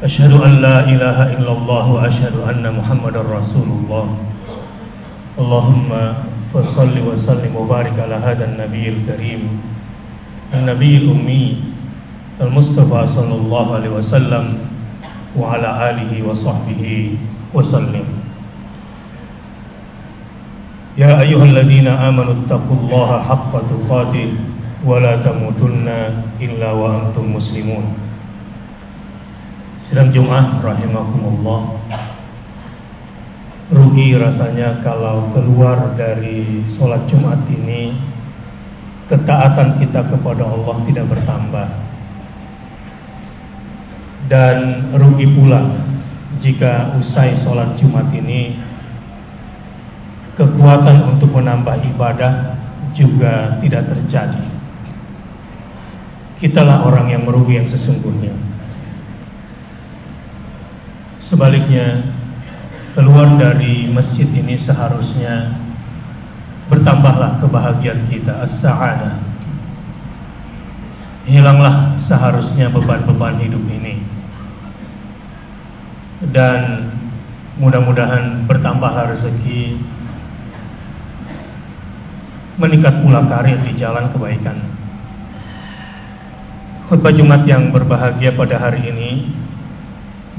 أشهد أن لا إله إلا الله وأشهد أن محمد رسول الله. اللهم فصل وسلم وبارك على هذا النبي الكريم النبي الأمي المصطفى صلى الله عليه وسلم وعلى آله وصحبه وسلم. يا أيها الذين آمنوا اتقوا الله حق تقاته ولا تموتن إلا وأنتم مسلمون. Sidang Jumat rahimakumullah. Rugi rasanya kalau keluar dari sholat Jumat ini Ketaatan kita kepada Allah tidak bertambah. Dan rugi pula jika usai sholat Jumat ini Kekuatan untuk menambah ibadah juga tidak terjadi. Kitalah orang yang merugi yang sesungguhnya Sebaliknya, keluar dari masjid ini seharusnya bertambahlah kebahagiaan kita, as-sa'adah. Hilanglah seharusnya beban-beban hidup ini. Dan mudah-mudahan bertambahlah rezeki meningkat pula karir di jalan kebaikan. Khutbah Jumat yang berbahagia pada hari ini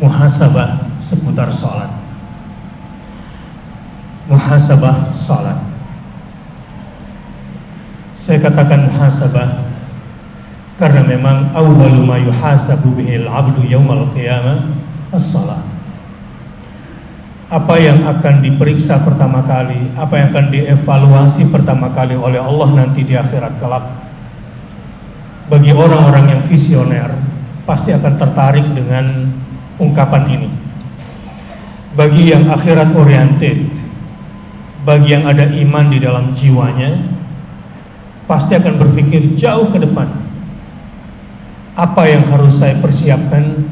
muhasabah seputar sholat muhasabah sholat saya katakan muhasabah karena memang awwalu ma yuhasabu bihil abdu yaumal qiyamah as-salat apa yang akan diperiksa pertama kali, apa yang akan dievaluasi pertama kali oleh Allah nanti di akhirat kelak. Bagi orang-orang yang visioner, pasti akan tertarik dengan ungkapan ini. Bagi yang akhirat oriented, bagi yang ada iman di dalam jiwanya, pasti akan berpikir jauh ke depan. Apa yang harus saya persiapkan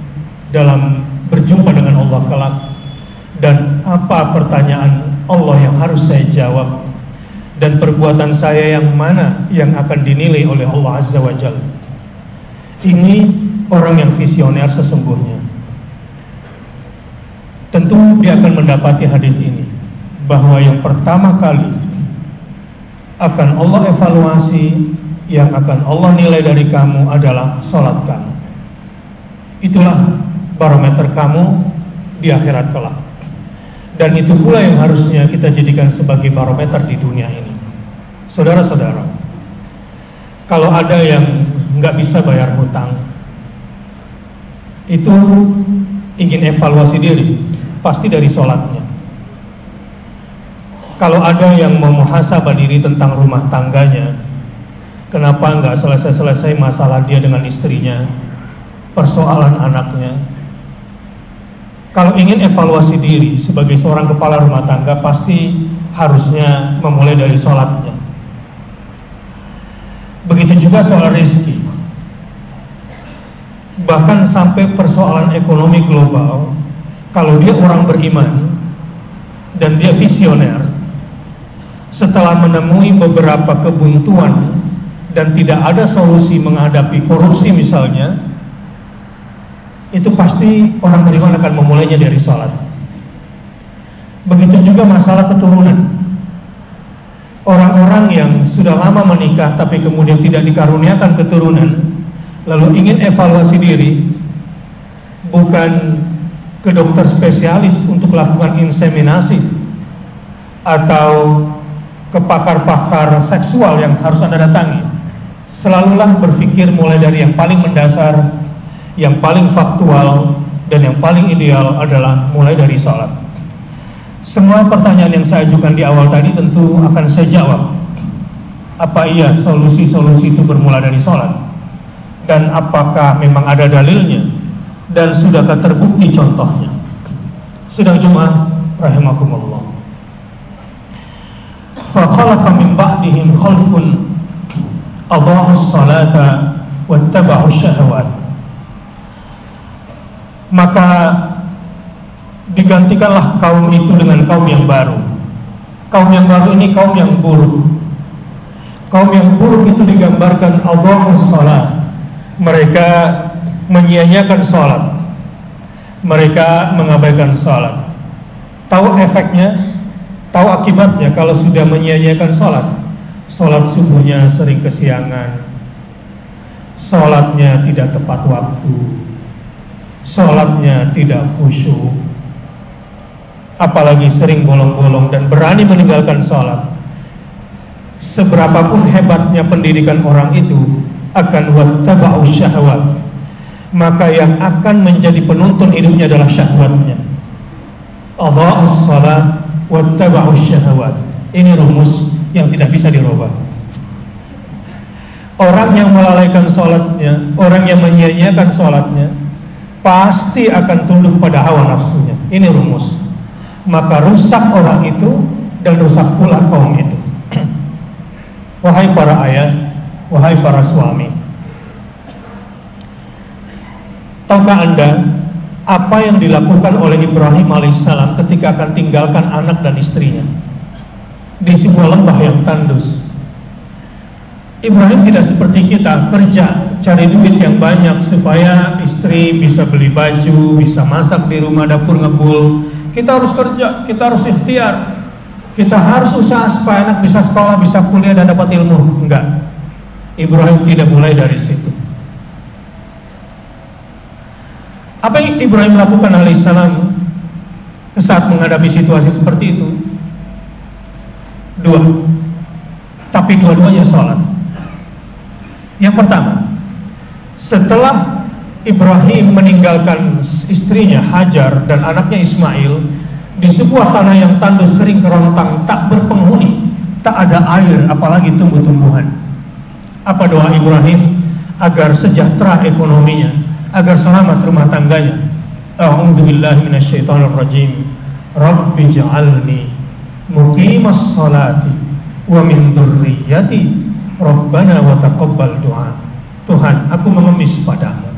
dalam berjumpa dengan Allah kelak dan apa pertanyaan Allah yang harus saya jawab dan perbuatan saya yang mana yang akan dinilai oleh Allah Azza wa Jalla. Ini orang yang visioner sesungguhnya tentu dia akan mendapati hadis ini bahwa yang pertama kali akan Allah evaluasi yang akan Allah nilai dari kamu adalah sholat kamu. Itulah barometer kamu di akhirat kelak. Dan itu pula yang harusnya kita jadikan sebagai barometer di dunia ini. Saudara-saudara kalau ada yang nggak bisa bayar hutang itu ingin evaluasi diri pasti dari sholatnya. Kalau ada yang memuhasabah diri tentang rumah tangganya, kenapa nggak selesai-selesai masalah dia dengan istrinya, persoalan anaknya. Kalau ingin evaluasi diri sebagai seorang kepala rumah tangga, pasti harusnya memulai dari sholatnya. Begitu juga soal rezeki. Bahkan sampai persoalan ekonomi global, kalau dia orang beriman dan dia visioner, setelah menemui beberapa kebuntuan dan tidak ada solusi menghadapi korupsi misalnya, itu pasti orang beriman akan memulainya dari sholat. Begitu juga masalah keturunan. Orang-orang yang sudah lama menikah tapi kemudian tidak dikaruniakan keturunan, lalu ingin evaluasi diri, bukan ke dokter spesialis untuk melakukan inseminasi atau ke pakar-pakar seksual yang harus Anda datangi. Selalulah berpikir mulai dari yang paling mendasar, yang paling faktual, dan yang paling ideal adalah mulai dari sholat. Semua pertanyaan yang saya ajukan di awal tadi tentu akan saya jawab. Apa iya solusi-solusi itu bermula dari sholat? Dan apakah memang ada dalilnya? Dan sudahkah terbukti contohnya? Sidang Jumat rahimakumullah. Fa khalaqa min ba'dihim khalfun. Adha'u salata wattaba'u maka digantikanlah kaum itu dengan kaum yang baru. Kaum yang baru ini kaum yang buruk. Kaum yang buruk itu digambarkan Allah mereka menyia-nyiakan sholat mereka mengabaikan sholat. Tahu efeknya? Tahu akibatnya kalau sudah menyia-nyiakan sholat? Sholat subuhnya sering kesiangan, sholatnya tidak tepat waktu, sholatnya tidak khusyuk, apalagi sering bolong-bolong dan berani meninggalkan sholat. Seberapapun hebatnya pendidikan orang itu akan wattaba'u syahwat, maka yang akan menjadi penuntun hidupnya adalah syahwatnya. Adha'us salat wattaba'u syahwat. Ini rumus yang tidak bisa dirubah. Orang yang melalaikan sholatnya, orang yang menyia-nyiakan sholatnya, pasti akan tunduk pada hawa nafsunya. Ini rumus. Maka rusak orang itu dan rusak pula kaum itu. wahai para ayah, wahai para suami. Tahukah anda apa yang dilakukan oleh Ibrahim alaihissalam ketika akan tinggalkan anak dan istrinya di sebuah lembah yang tandus? Ibrahim tidak seperti kita kerja cari duit yang banyak supaya istri bisa beli baju, bisa masak di rumah dapur ngebul. Kita harus kerja, kita harus ikhtiar. Kita harus usaha supaya anak bisa sekolah, bisa kuliah dan dapat ilmu. Enggak. Ibrahim tidak mulai dari situ. Apa yang Ibrahim lakukan alaihissalam saat menghadapi situasi seperti itu? Dua. Tapi dua-duanya sholat. Yang pertama, setelah Ibrahim meninggalkan istrinya Hajar dan anaknya Ismail di sebuah tanah yang tandus kering kerontang tak berpenghuni, tak ada air apalagi tumbuh-tumbuhan. Apa doa Ibrahim agar sejahtera ekonominya, agar selamat rumah tangganya? Billahi minasyaitonir rajim. Rabbi ja'alni muqimas salati wa min dzurriyyati Rabbana wa taqabbal doa. Tuhan, aku mengemis padamu.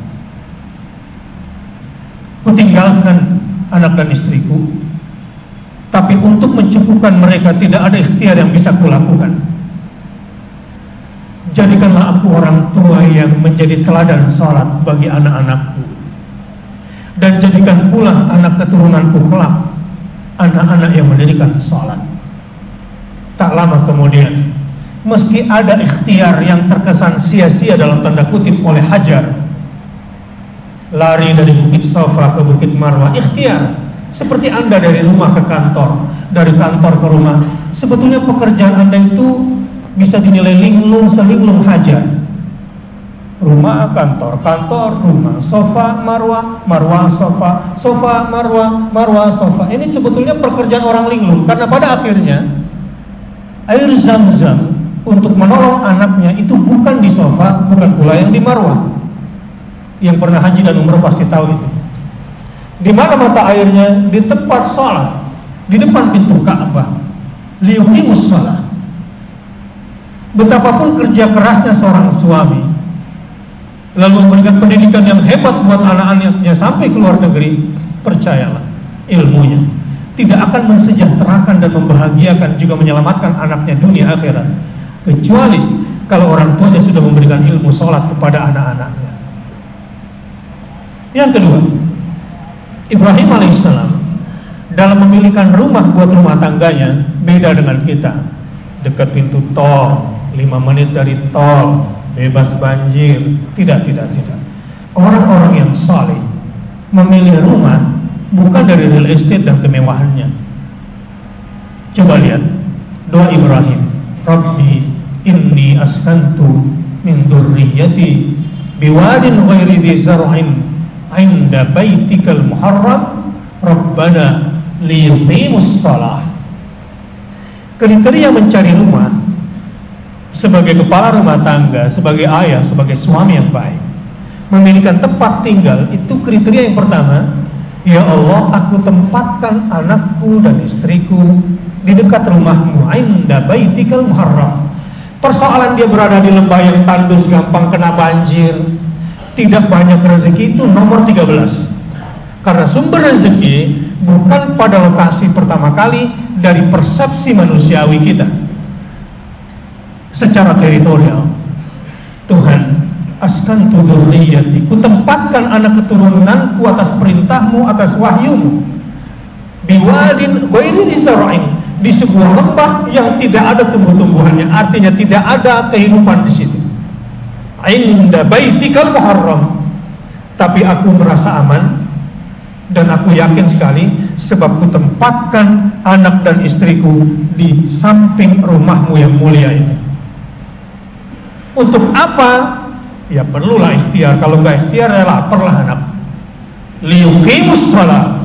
Kutinggalkan anak dan istriku, tapi untuk mencukupkan mereka tidak ada ikhtiar yang bisa kulakukan. Jadikanlah aku orang tua yang menjadi teladan salat bagi anak-anakku. Dan jadikan pula anak keturunanku kelak anak-anak yang mendirikan salat. Tak lama kemudian meski ada ikhtiar yang terkesan sia-sia dalam tanda kutip oleh Hajar lari dari Bukit Safa ke Bukit Marwah ikhtiar seperti anda dari rumah ke kantor dari kantor ke rumah sebetulnya pekerjaan anda itu bisa dinilai linglung selinglung Hajar rumah kantor kantor rumah sofa marwah marwah sofa sofa marwah marwah sofa ini sebetulnya pekerjaan orang linglung karena pada akhirnya air zam-zam untuk menolong anaknya itu bukan di sofa, bukan pula yang di marwah. Yang pernah haji dan umroh pasti tahu itu. Di mana mata airnya? Di tempat sholat, di depan pintu Ka'bah. Liuqimus sholat. Betapapun kerja kerasnya seorang suami, lalu memberikan pendidikan yang hebat buat anak-anaknya sampai ke luar negeri, percayalah ilmunya tidak akan mensejahterakan dan membahagiakan juga menyelamatkan anaknya dunia akhirat kecuali kalau orang tuanya sudah memberikan ilmu sholat kepada anak-anaknya. Yang kedua, Ibrahim alaihissalam dalam memilihkan rumah buat rumah tangganya beda dengan kita. Dekat pintu tol, lima menit dari tol, bebas banjir. Tidak, tidak, tidak. Orang-orang yang saleh memilih rumah bukan dari real estate dan kemewahannya. Coba lihat doa Ibrahim. Rabbi inni askantu min durriyati biwadin ghairi dhi zar'in 'inda baitikal muharram rabbana liyuqimus shalah kriteria mencari rumah sebagai kepala rumah tangga, sebagai ayah, sebagai suami yang baik memiliki tempat tinggal itu kriteria yang pertama Ya Allah, aku tempatkan anakku dan istriku di dekat rumahmu, inda baitikal muharram. Persoalan dia berada di lembah yang tandus gampang kena banjir, tidak banyak rezeki itu nomor 13. Karena sumber rezeki bukan pada lokasi pertama kali dari persepsi manusiawi kita. Secara teritorial, Tuhan, askan tudurriyati ku tempatkan anak keturunanku atas perintahmu atas wahyumu. Biwadin ghairi disara'in di sebuah lembah yang tidak ada tumbuh-tumbuhannya. Artinya tidak ada kehidupan di situ. Inda baitikal muharram. Tapi aku merasa aman. Dan aku yakin sekali sebab ku tempatkan anak dan istriku di samping rumahmu yang mulia ini untuk apa? Ya perlulah ikhtiar. Kalau nggak ikhtiar ya laparlah anak. Liuqimus salat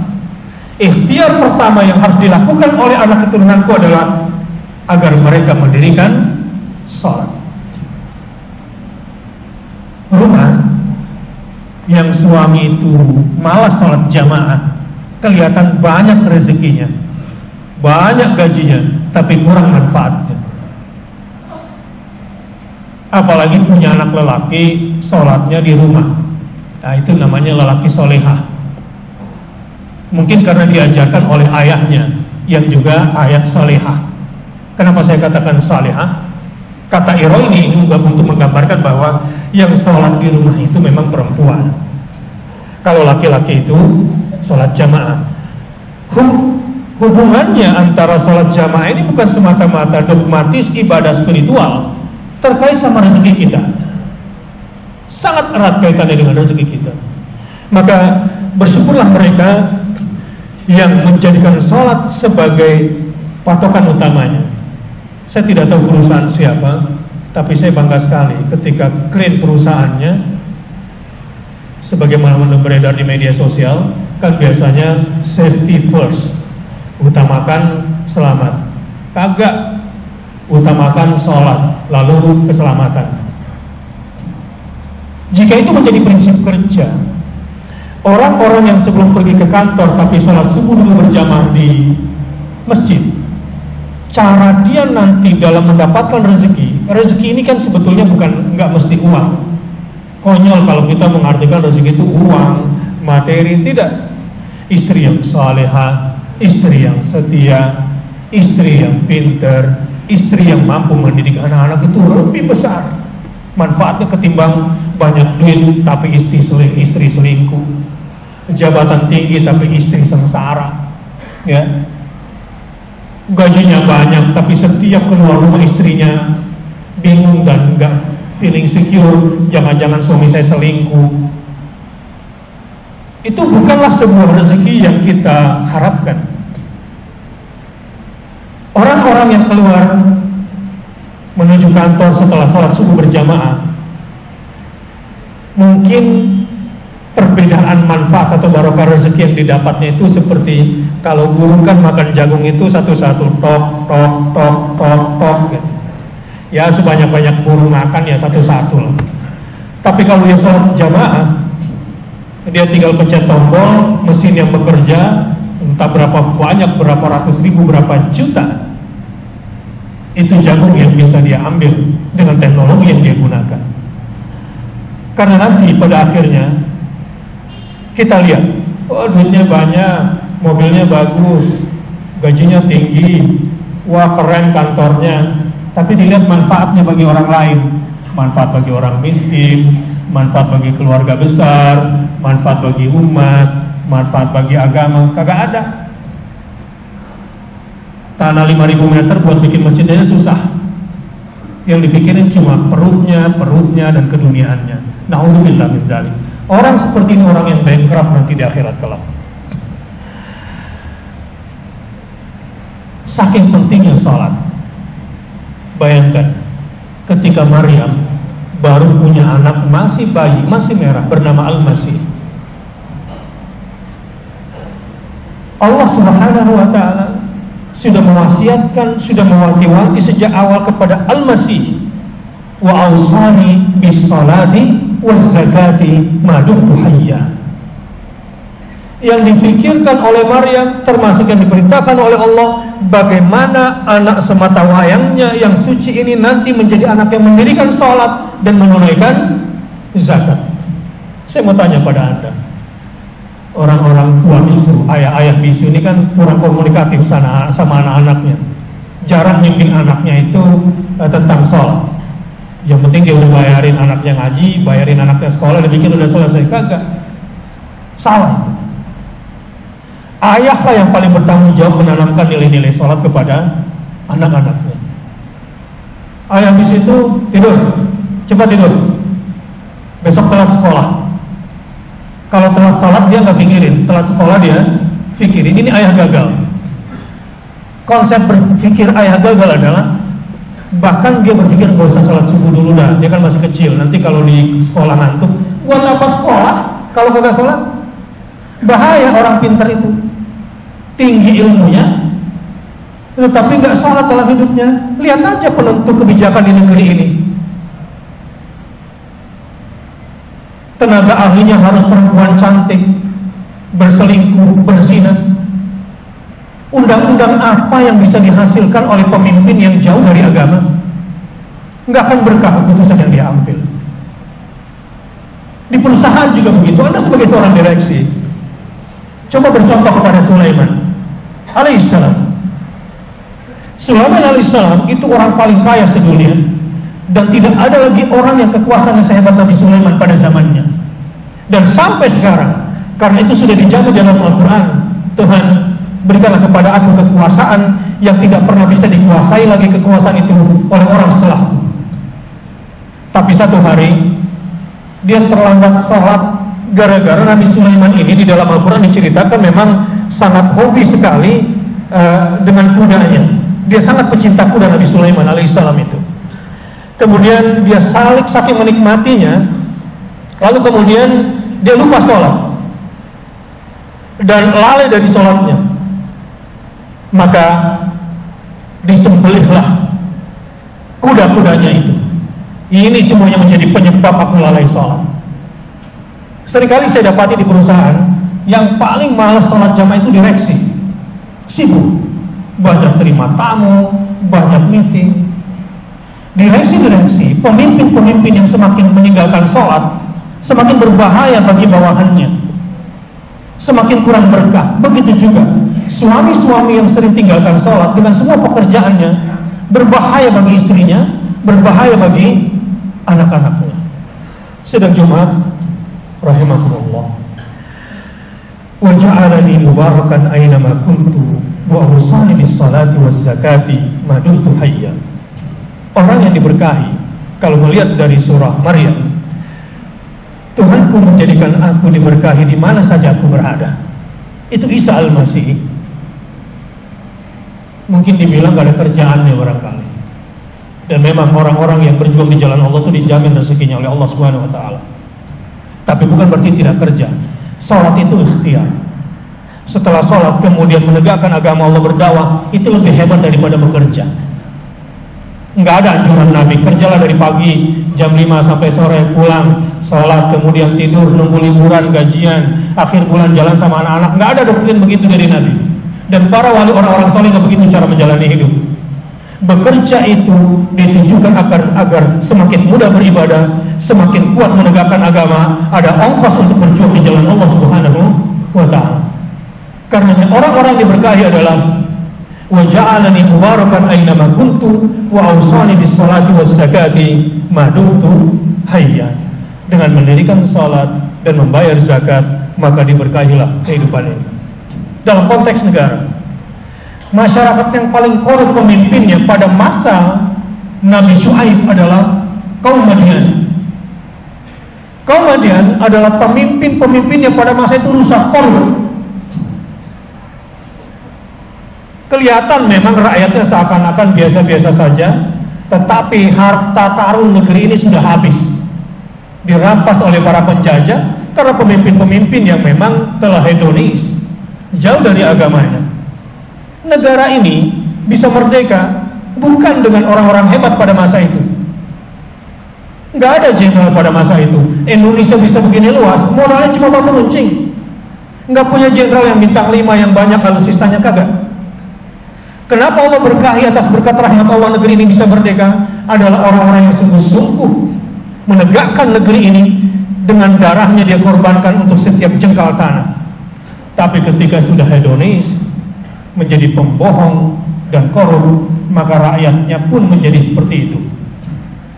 ikhtiar pertama yang harus dilakukan oleh anak keturunanku adalah agar mereka mendirikan salat rumah yang suami itu malas salat jamaah kelihatan banyak rezekinya banyak gajinya tapi kurang manfaatnya apalagi punya anak lelaki sholatnya di rumah. Nah itu namanya lelaki solehah. Mungkin karena diajarkan oleh ayahnya yang juga ayah solehah. Kenapa saya katakan solehah? Kata Iro ini juga untuk menggambarkan bahwa yang sholat di rumah itu memang perempuan. Kalau laki-laki itu sholat jamaah. Hubungannya antara sholat jamaah ini bukan semata-mata dogmatis ibadah spiritual terkait sama rezeki kita. Sangat erat kaitannya dengan rezeki kita. Maka bersyukurlah mereka yang menjadikan sholat sebagai patokan utamanya. Saya tidak tahu perusahaan siapa, tapi saya bangga sekali ketika klaim perusahaannya sebagaimana beredar di media sosial, kan biasanya safety first, utamakan selamat. Kagak utamakan sholat, lalu keselamatan. Jika itu menjadi prinsip kerja, orang-orang yang sebelum pergi ke kantor tapi sholat subuh dulu berjamaah di masjid, cara dia nanti dalam mendapatkan rezeki, rezeki ini kan sebetulnya bukan nggak mesti uang. Konyol kalau kita mengartikan rezeki itu uang, materi tidak. Istri yang soleha, istri yang setia, istri yang pinter, istri yang mampu mendidik anak-anak itu lebih besar manfaatnya ketimbang banyak duit tapi istri seling, istri selingkuh. Jabatan tinggi tapi istri sengsara ya. Gajinya banyak tapi setiap keluar rumah istrinya bingung dan enggak feeling secure jangan-jangan suami saya selingkuh. Itu bukanlah sebuah rezeki yang kita harapkan Orang-orang yang keluar menuju kantor setelah sholat subuh berjamaah mungkin perbedaan manfaat atau barokah rezeki yang didapatnya itu seperti kalau burung kan makan jagung itu satu-satu tok tok tok tok tok gitu. ya sebanyak-banyak burung makan ya satu-satu tapi kalau dia sholat jamaah dia tinggal pencet tombol mesin yang bekerja entah berapa banyak berapa ratus ribu berapa juta itu jagung yang bisa dia ambil dengan teknologi yang dia gunakan. Karena nanti pada akhirnya kita lihat, oh duitnya banyak, mobilnya bagus, gajinya tinggi, wah keren kantornya, tapi dilihat manfaatnya bagi orang lain, manfaat bagi orang miskin, manfaat bagi keluarga besar, manfaat bagi umat, manfaat bagi agama, kagak ada tanah 5000 meter buat bikin masjid aja susah yang dipikirin cuma perutnya, perutnya dan keduniaannya. Nauzubillah min dzalik. Orang seperti ini orang yang bankrupt nanti di akhirat kelak. Saking pentingnya salat. Bayangkan ketika Maryam baru punya anak masih bayi, masih merah bernama Al-Masih. Allah Subhanahu wa taala sudah mewasiatkan, sudah mewanti-wanti sejak awal kepada Al-Masih. Wa awsani bis salati wa zakati hayya. Yang dipikirkan oleh Maryam termasuk yang diperintahkan oleh Allah bagaimana anak semata wayangnya yang suci ini nanti menjadi anak yang mendirikan salat dan menunaikan zakat. Saya mau tanya pada Anda, orang-orang tua bisu, ayah-ayah bisu ini kan kurang komunikatif sana sama anak-anaknya. Jarang mungkin anaknya itu uh, tentang sholat. Yang penting dia udah bayarin anaknya ngaji, bayarin anaknya sekolah, dia pikir udah selesai. Kagak. Salah. Ayahlah yang paling bertanggung jawab menanamkan nilai-nilai sholat kepada anak-anaknya. Ayah habis itu tidur, cepat tidur. Besok telat sekolah. Kalau telat sholat dia nggak pikirin, telat sekolah dia pikirin. Ini ayah gagal. Konsep berpikir ayah gagal adalah bahkan dia berpikir gak usah sholat subuh dulu dah. Dia kan masih kecil. Nanti kalau di sekolah ngantuk, buat apa sekolah? Kalau kagak sholat, bahaya orang pintar itu. Tinggi ilmunya, tetapi nggak sholat dalam hidupnya. Lihat aja penentu kebijakan di negeri ini. Tenaga ahlinya harus perempuan cantik, berselingkuh, berzina. Undang-undang apa yang bisa dihasilkan oleh pemimpin yang jauh dari agama? Nggak akan berkah keputusan yang dia ambil. Di perusahaan juga begitu. Anda sebagai seorang direksi, coba bercontoh kepada Sulaiman alaihissalam. Sulaiman alaihissalam itu orang paling kaya sedunia dan tidak ada lagi orang yang kekuasaannya sehebat Nabi Sulaiman pada zamannya. Dan sampai sekarang, karena itu sudah dijamin dalam Al-Quran, Tuhan berikanlah kepada aku kekuasaan yang tidak pernah bisa dikuasai lagi kekuasaan itu oleh orang setelahku. Tapi satu hari dia terlambat sholat gara-gara Nabi Sulaiman ini di dalam Al-Quran diceritakan memang sangat hobi sekali uh, dengan kudanya. Dia sangat pecinta kuda Nabi Sulaiman alaihissalam itu. Kemudian dia salik saking menikmatinya, lalu kemudian dia lupa sholat dan lalai dari sholatnya. Maka disembelihlah kuda-kudanya itu. Ini semuanya menjadi penyebab aku lalai sholat. Seringkali saya dapati di perusahaan yang paling malas sholat jamaah itu direksi. Sibuk. Banyak terima tamu, banyak meeting, direksi-direksi, pemimpin-pemimpin yang semakin meninggalkan sholat, semakin berbahaya bagi bawahannya. Semakin kurang berkah. Begitu juga suami-suami yang sering tinggalkan sholat dengan semua pekerjaannya, berbahaya bagi istrinya, berbahaya bagi anak-anaknya. Sedang Jumat, rahimahullah. Wa ja'alani mubarakan aina ma kuntu wa awsani bis salati was zakati. Orang yang diberkahi kalau melihat dari surah Maryam Tuhanku menjadikan aku diberkahi di mana saja aku berada. Itu Isa Al-Masih. Mungkin dibilang gak ada kerjaannya barangkali. Dan memang orang-orang yang berjuang di jalan Allah itu dijamin rezekinya oleh Allah Subhanahu wa taala. Tapi bukan berarti tidak kerja. Salat itu ikhtiar. Setelah sholat kemudian menegakkan agama Allah berdakwah itu lebih hebat daripada bekerja. Enggak ada anjuran Nabi, kerjalah dari pagi jam 5 sampai sore pulang, sholat, kemudian tidur, nunggu liburan, gajian, akhir bulan jalan sama anak-anak. Enggak ada doktrin begitu dari Nabi. Dan para wali orang-orang soleh nggak begitu cara menjalani hidup. Bekerja itu ditujukan agar agar semakin mudah beribadah, semakin kuat menegakkan agama, ada ongkos untuk berjuang di jalan Allah Subhanahu wa taala. Karenanya orang-orang yang diberkahi adalah wa ja'alani mubarakan aina ma wa awsani bis salati zakati hayya dengan mendirikan salat dan membayar zakat maka diberkahilah kehidupan ini. Dalam konteks negara masyarakat yang paling korup pemimpinnya pada masa Nabi Shu'aib adalah kaum Madian. Kaum Madian adalah pemimpin-pemimpinnya pada masa itu rusak korup. Kelihatan memang rakyatnya seakan-akan biasa-biasa saja, tetapi harta karun negeri ini sudah habis. Dirampas oleh para penjajah karena pemimpin-pemimpin yang memang telah hedonis, jauh dari agamanya. Negara ini bisa merdeka bukan dengan orang-orang hebat pada masa itu. Nggak ada jenderal pada masa itu. Indonesia bisa begini luas, modalnya cuma batu runcing. Nggak punya jenderal yang bintang lima yang banyak alutsistanya kagak. Kenapa Allah berkahi atas berkat rahmat Allah negeri ini bisa merdeka? Adalah orang-orang yang sungguh-sungguh menegakkan negeri ini dengan darahnya dia korbankan untuk setiap jengkal tanah. Tapi ketika sudah hedonis, menjadi pembohong dan korup, maka rakyatnya pun menjadi seperti itu.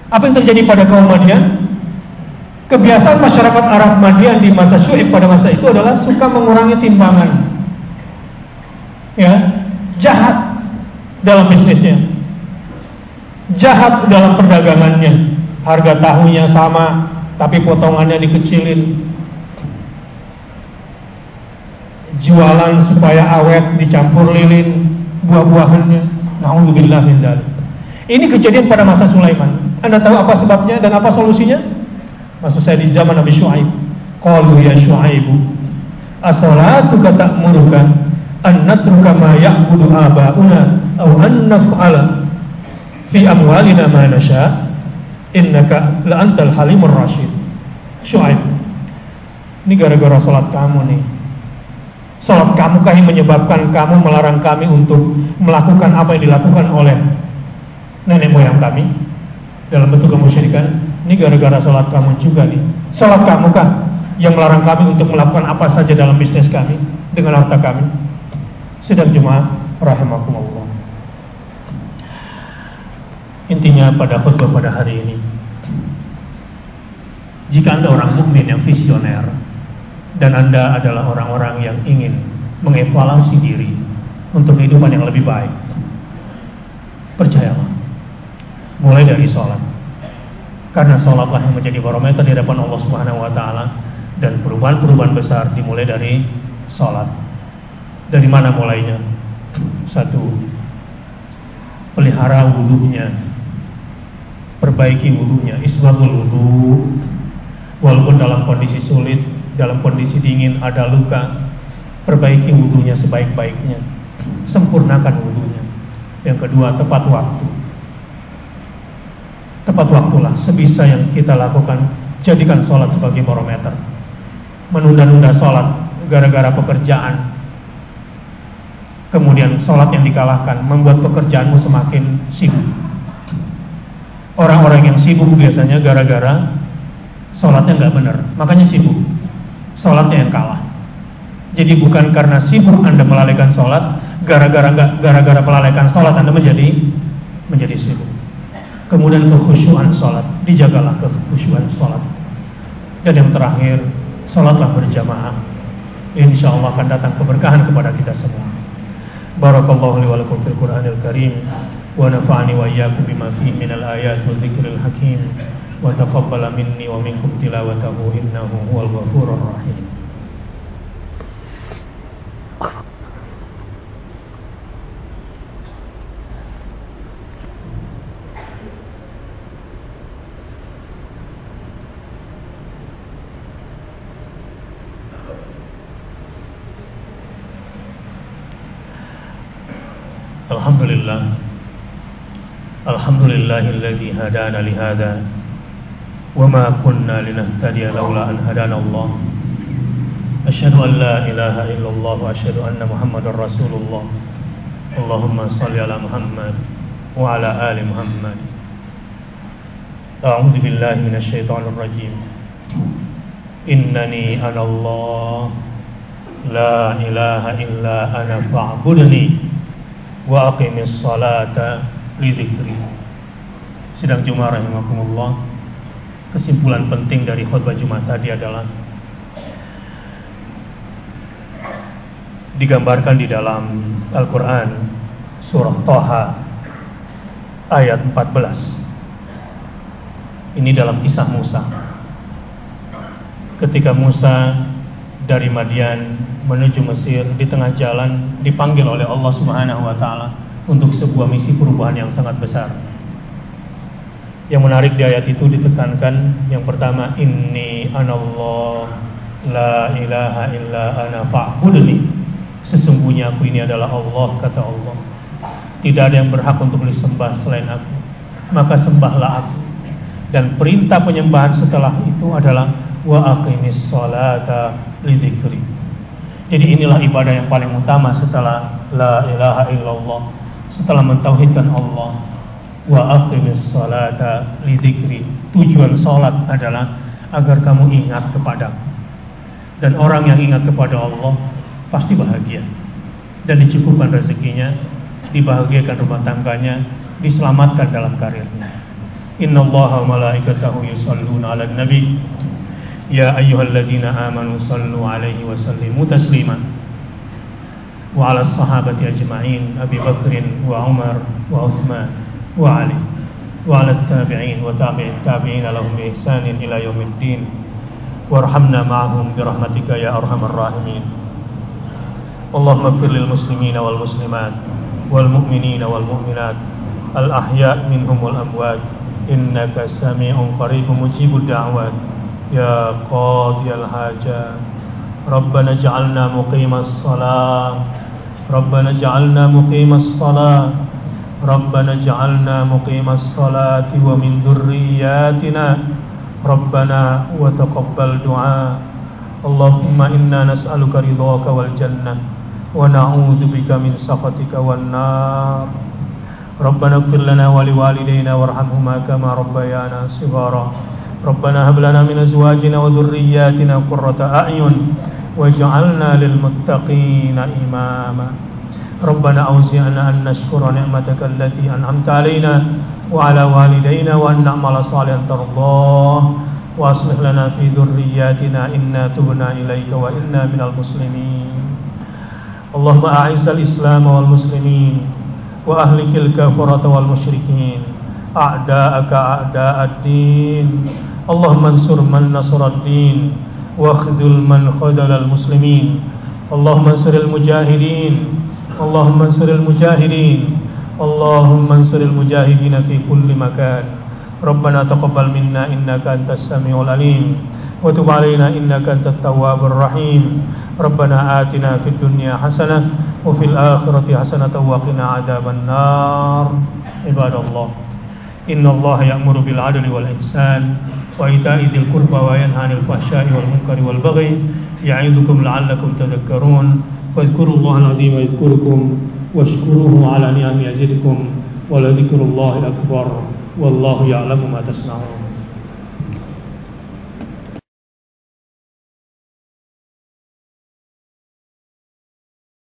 Apa yang terjadi pada kaum Madian? Kebiasaan masyarakat Arab Madian di masa Syu'ib pada masa itu adalah suka mengurangi timbangan. Ya, jahat dalam bisnisnya. Jahat dalam perdagangannya. Harga tahunya sama, tapi potongannya dikecilin. Jualan supaya awet dicampur lilin buah-buahannya. Nauzubillah min Ini kejadian pada masa Sulaiman. Anda tahu apa sebabnya dan apa solusinya? Maksud saya di zaman Nabi Shu'aib. Qalu ya Shu'aibu, asalatuka ta'muruka an natruka ma ya'budu aba'una aw an naf'ala fi amwalina ma nasha' innaka la antal halimur rasyid. Shu'aib. Ini gara-gara salat kamu nih. Salat kamu kah yang menyebabkan kamu melarang kami untuk melakukan apa yang dilakukan oleh nenek moyang kami dalam bentuk kemusyrikan? Ini gara-gara salat kamu juga nih. Salat kamu kah yang melarang kami untuk melakukan apa saja dalam bisnis kami dengan harta kami? Sedang jemaah rahimakumullah. Intinya pada khutbah pada hari ini. Jika Anda orang mukmin yang visioner Dan Anda adalah orang-orang yang ingin mengevaluasi diri Untuk kehidupan yang lebih baik Percayalah. Mulai dari sholat. Karena sholatlah yang menjadi barometer di hadapan Allah Subhanahu Wa Taala Dan perubahan-perubahan besar dimulai dari sholat. Dari mana mulainya? Satu Pelihara wudhunya perbaiki wudhunya, isbatul wudhu, walaupun dalam kondisi sulit, dalam kondisi dingin ada luka, perbaiki wudhunya sebaik-baiknya, sempurnakan wudhunya. Yang kedua, tepat waktu. Tepat waktulah sebisa yang kita lakukan, jadikan sholat sebagai barometer. Menunda-nunda sholat gara-gara pekerjaan, kemudian sholat yang dikalahkan membuat pekerjaanmu semakin sibuk Orang-orang yang sibuk biasanya gara-gara sholatnya nggak benar, makanya sibuk. Sholatnya yang kalah. Jadi bukan karena sibuk Anda melalaikan sholat, gara-gara nggak gara-gara melalaikan sholat Anda menjadi menjadi sibuk. Kemudian kekhusyuan sholat, dijagalah kekhusyuan sholat. Dan yang terakhir, sholatlah berjamaah. Insya Allah akan datang keberkahan kepada kita semua. Barakallahu li wa lakum fil Qur'anil Karim. ونفعني وإياكم بما فيه من الآيات والذكر الحكيم. وتقبل مني ومنكم تلاوته إنه هو الغفور الرحيم. الحمد لله. الحمد لله الذي هدانا لهذا وما كنا لنهتدي لولا أن هدانا الله. أشهد أن لا إله إلا الله وأشهد أن محمد رسول الله. اللهم صل على محمد وعلى آل محمد. أعوذ بالله من الشيطان الرجيم. إنني أنا الله. لا إله إلا أنا فاعبدني وأقم الصلاة. Lidzikri. Sidang Jumat rahimakumullah. Kesimpulan penting dari khutbah Jumat tadi adalah digambarkan di dalam Al-Qur'an surah Toha ayat 14. Ini dalam kisah Musa. Ketika Musa dari Madian menuju Mesir di tengah jalan dipanggil oleh Allah Subhanahu wa taala untuk sebuah misi perubahan yang sangat besar. Yang menarik di ayat itu ditekankan yang pertama inni anallah la ilaha illa ana fa'budni. Sesungguhnya aku ini adalah Allah kata Allah. Tidak ada yang berhak untuk disembah selain aku. Maka sembahlah aku. Dan perintah penyembahan setelah itu adalah wa aqimis salata lidzikri. Jadi inilah ibadah yang paling utama setelah la ilaha illallah setelah mentauhidkan Allah. Wa aqimis salata li dzikri. Tujuan salat adalah agar kamu ingat kepada dan orang yang ingat kepada Allah pasti bahagia. Dan dicukupkan rezekinya dibahagiakan rumah tangganya diselamatkan dalam karirnya. Innallaha wa malaikatahu yusalluna 'alan nabi. Ya ayyuhalladzina amanu sallu 'alaihi wa sallimu taslima. وعلى الصحابة أجمعين أبي بكر وعمر وعثمان وعلي وعلى التابعين وتابع التابعين لهم بإحسان إلى يوم الدين. وارحمنا معهم برحمتك يا أرحم الراحمين. اللهم اغفر للمسلمين والمسلمات والمؤمنين والمؤمنات الأحياء منهم والأموات. إنك سميع قريب مجيب الدعوات. يا قاضي الحاجات. ربنا اجعلنا مقيم الصلاة. ربنا اجعلنا مقيم الصلاة. ربنا اجعلنا مقيم الصلاة ومن ذرياتنا. ربنا وتقبل دعاء. اللهم إنا نسألك رضاك والجنة ونعوذ بك من سخطك والنار. ربنا اغفر لنا ولوالدينا وارحمهما كما ربيانا صغارا. ربنا هب لنا من أزواجنا وذرياتنا قرة أعين واجعلنا للمتقين إماما. ربنا أوزعنا أن نشكر نعمتك التي أنعمت علينا وعلى والدينا وأن نعمل صالحا ترضاه وأصلح لنا في ذرياتنا إنا تبنا إليك وإنا من المسلمين. اللهم أعز الإسلام والمسلمين وأهلك الكفرة والمشركين. أعداءك أعداء الدين. اللهم انصر من نصر الدين. واخذل من خذل المسلمين اللهم انصر المجاهدين اللهم انصر المجاهدين اللهم انصر المجاهدين في كل مكان ربنا تقبل منا إنك أنت السميع العليم وتب علينا إنك أنت التواب الرحيم ربنا آتنا في الدنيا حسنة وفي الآخرة حسنة وقنا عذاب النار عباد الله إن الله يأمر بالعدل والإحسان وإيتاء ذي القربى وينهى عن الفحشاء والمنكر والبغي يعظكم لعلكم تذكرون فاذكروا الله العظيم يذكركم واشكروه على نعم يزدكم ولذكر الله أكبر والله يعلم ما تصنعون